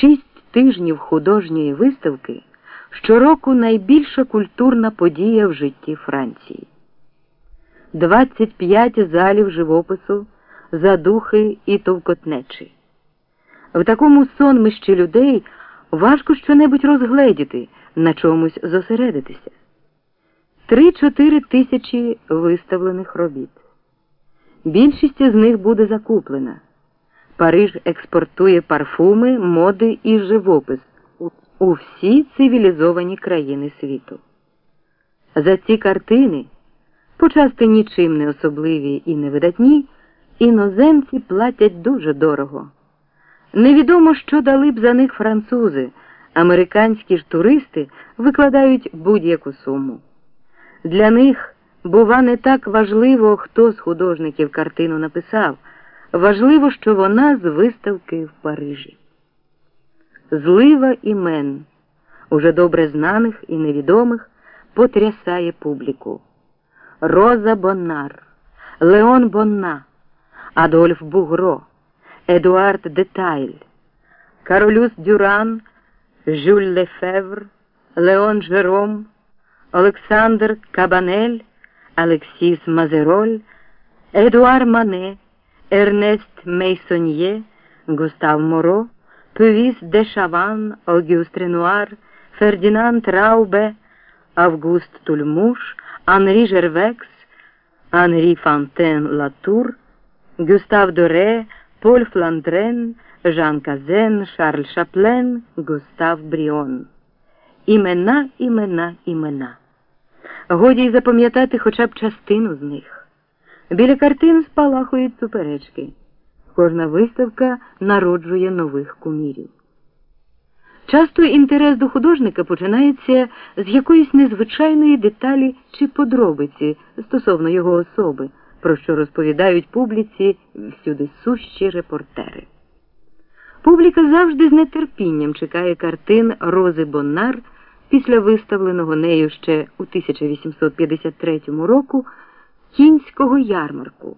Шість тижнів художньої виставки щороку найбільша культурна подія в житті Франції. 25 залів живопису, задухи і товкотнечі. В такому сонмищі людей важко щонебудь розгледіти, на чомусь зосередитися. Три-чотири тисячі виставлених робіт. Більшість з них буде закуплена. Париж експортує парфуми, моди і живопис у всі цивілізовані країни світу. За ці картини, почасти нічим не особливі і невидатні, іноземці платять дуже дорого. Невідомо, що дали б за них французи, американські ж туристи викладають будь-яку суму. Для них, бува, не так важливо, хто з художників картину написав. Важливо, що вона з виставки в Парижі. Злива імен, уже добре знаних і невідомих, потрясає публіку. Роза Боннар, Леон Бонна, Адольф Бугро, Едуард Детайль, Каролюс Дюран, Жюль Лефевр, Леон Жером, Олександр Кабанель, Алексіс Мазероль, Едуар Мане. Ернест Мейсоньє, Густав Моро, Пюві де Шаванн, Огюст Ренуар, Фердінанд Раубе, Август Тульмуш, Анрі Жервекс, Анрі Фантен Латур, Гюстав Доре, Поль Фландрен, Жан Казен, Шарль Шаплен, Густав Бріон. Імена, імена, імена. Годі запам'ятати хоча б частину з них. Біля картин спалахують суперечки. Кожна виставка народжує нових кумірів. Часто інтерес до художника починається з якоїсь незвичайної деталі чи подробиці стосовно його особи, про що розповідають публіці всюди сущі репортери. Публіка завжди з нетерпінням чекає картин Рози Боннар після виставленого нею ще у 1853 року кінського ярмарку.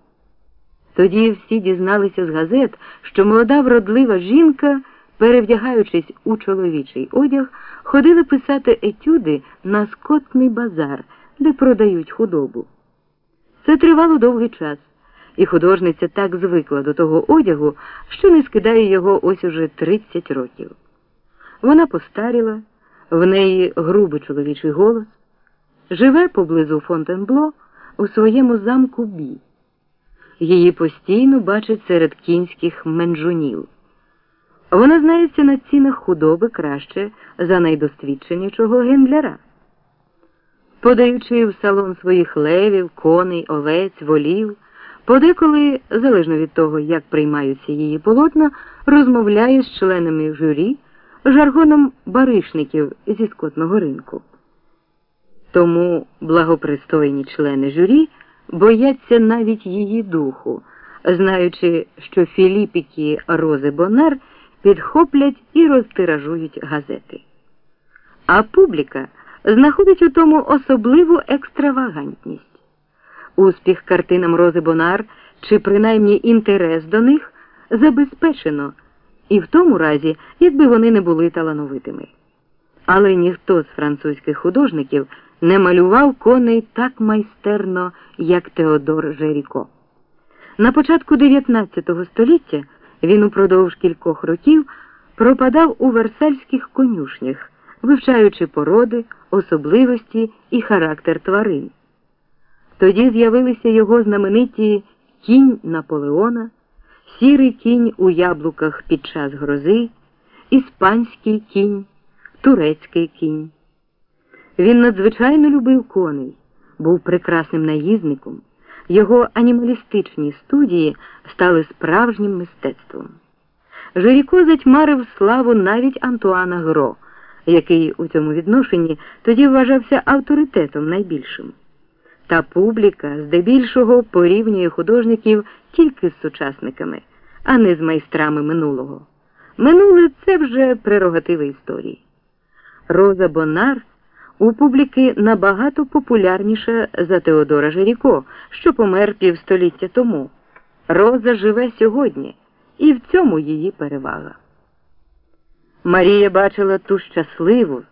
Тоді всі дізналися з газет, що молода вродлива жінка, перевдягаючись у чоловічий одяг, ходила писати етюди на скотний базар, де продають худобу. Це тривало довгий час, і художниця так звикла до того одягу, що не скидає його ось уже 30 років. Вона постаріла, в неї грубий чоловічий голос, живе поблизу Фонтенбло у своєму замку бі. Її постійно бачать серед кінських менжунів. Вона знається на цінах худоби краще за найдосвідченішого гендляра. Подаючи в салон своїх левів, коней, овець, волів, подеколи, залежно від того, як приймаються її полотна, розмовляє з членами журі жаргоном баришників зі скотного ринку. Тому благопристойні члени журі бояться навіть її духу, знаючи, що Філіпіки Рози Бонар підхоплять і розтиражують газети. А публіка знаходить у тому особливу екстравагантність. Успіх картинам Рози Бонар чи принаймні інтерес до них забезпечено, і в тому разі, якби вони не були талановитими. Але ніхто з французьких художників не малював коней так майстерно, як Теодор Жеріко. На початку 19 століття він упродовж кількох років пропадав у версальських конюшнях, вивчаючи породи, особливості і характер тварин. Тоді з'явилися його знамениті кінь Наполеона, сірий кінь у яблуках під час грози, іспанський кінь, турецький кінь. Він надзвичайно любив коней, був прекрасним наїзником. Його анімалістичні студії стали справжнім мистецтвом. Жиріко затьмарив славу навіть Антуана Гро, який у цьому відношенні тоді вважався авторитетом найбільшим. Та публіка здебільшого порівнює художників тільки з сучасниками, а не з майстрами минулого. Минуле це вже прерогатива історії. Роза Бонар у публіки набагато популярніша за Теодора Жиріко, що помер півстоліття тому. Роза живе сьогодні, і в цьому її перевага. Марія бачила ту щасливу,